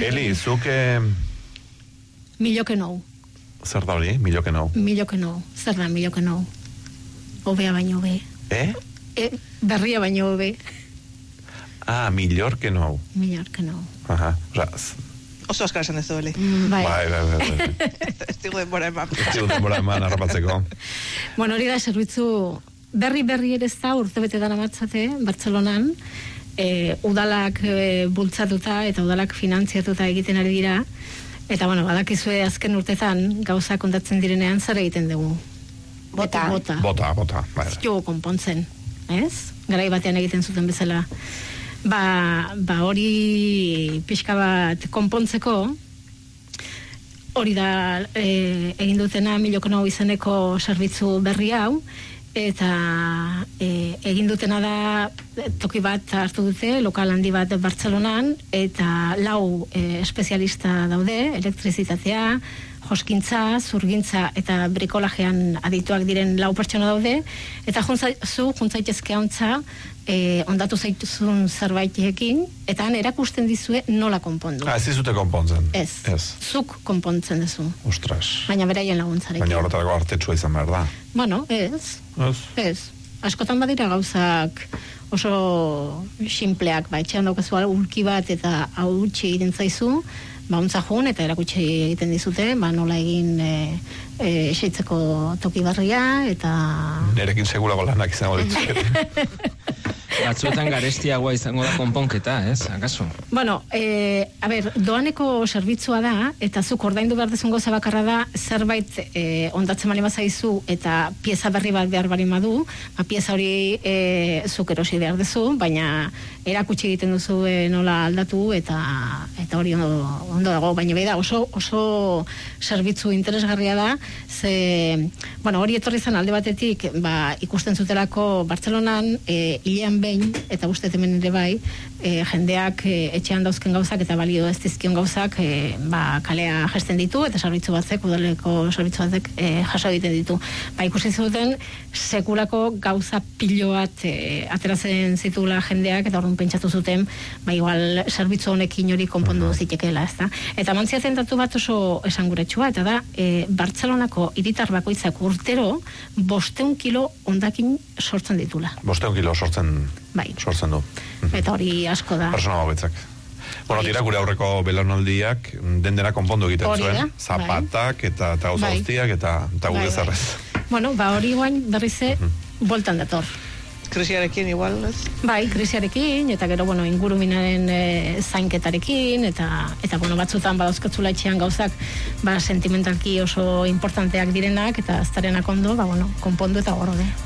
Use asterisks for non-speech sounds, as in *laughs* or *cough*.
Eli, zuk eh, Miloke nou. zer da hori, milo que no. Miloke nou. Zer da miloke nou? Obea baino be. Eh? E, berria baino be. Ah, millor que no. Milorke nou. Aha. Osa, z- Oso askar esan dezu, Eli. Bai. bai, bai, bai. bai. *laughs* Ez digu denbora eman. Ez digu denbora eman harrapatzeko. Bueno, hori da zerbitzu berri berri ere ez da urtebete dara matzate Bartzelonan e, udalak e, bultzatuta eta udalak finantziatuta egiten ari dira eta bueno, badakizue azken urtetan gauza kontatzen direnean zer egiten dugu Bota. bota, Bota, bota. Bai, jo konpontzen ez? Garai batean egiten zuten bezala ba, ba hori pixka bat konpontzeko hori da e, egin dutena milokono izeneko zerbitzu berri hau eta e, egin dutena da toki bat hartu dute lokal handi bat Bartzelonan eta lau e, espezialista daude elektrizitatea joskintza, zurgintza eta brikolajean adituak diren lau pertsona daude eta juntzaitzu, juntzaitezke hauntza e, ondatu zaituzun zerbaitekin eta han erakusten dizue nola konpondu. Ah, ez dizute konpontzen. Ez. Ez. Zuk konpontzen duzu. Ostras. Baina beraien laguntzarekin. Baina horretarako artetsua izan behar da. Bueno, ez. Ez? Ez. Askotan badira gauzak oso simpleak, ba, etxean daukazu ulki bat eta hau utxi egiten zaizu, ba, ontza joan eta erakutsi egiten dizute, ba, nola egin e, e, eseitzeko toki barria, eta... Nerekin segulago lanak izango dituzkete. *laughs* Batzuetan garestiagoa izango da konponketa, ez? Akaso? Bueno, e, a ber, doaneko zerbitzua da, eta zuk ordaindu behar dezun goza bakarra da, zerbait e, ondatzen bali mazaizu eta pieza berri bat behar bali madu, ba, pieza hori e, zuk erosi behar dezu, baina erakutsi egiten duzu e, nola aldatu eta eta hori ondo, ondo dago, baina bai da oso, oso zerbitzu interesgarria da, ze, bueno, hori etorri zen alde batetik, ba, ikusten zutelako Bartzelonan, e, hilean behin, eta uste hemen ere bai, e, jendeak e, etxean dauzken gauzak eta balio ez dizkion gauzak e, ba, kalea jesten ditu eta zerbitzu batzek, udaleko zerbitzu batzek e, jaso egiten ditu. Ba, ikusi zuten sekulako gauza pilo bat e, ateratzen zitula jendeak eta orduan pentsatu zuten, ba, igual zerbitzu honekin hori konpondu zitekeela, ezta? Eta mantziatzen datu bat oso esanguretsua, eta da, e, Bartzelonako hiritar bakoitzak urtero bosteun kilo ondakin sortzen ditula. Bosteun kilo sortzen, Bai. sortzen du. Eta hori asko da. Persona bakoitzak. Bueno, tira gure aurreko belaunaldiak den dena konpondu egiten zuen. da, Zapatak eta eta gauza Bai. guztiak eta eta Bai, gure bai. zerrez. Bueno, ba hori guain berrize boltan dator. Krisiarekin igual, ez? Bai, krisiarekin, eta gero, bueno, inguruminaren e, zainketarekin, eta, eta bueno, batzutan badauzkatzula etxean gauzak, ba, sentimentalki oso importanteak direnak, eta aztarenak ondo, ba, bueno, konpondu eta gorde.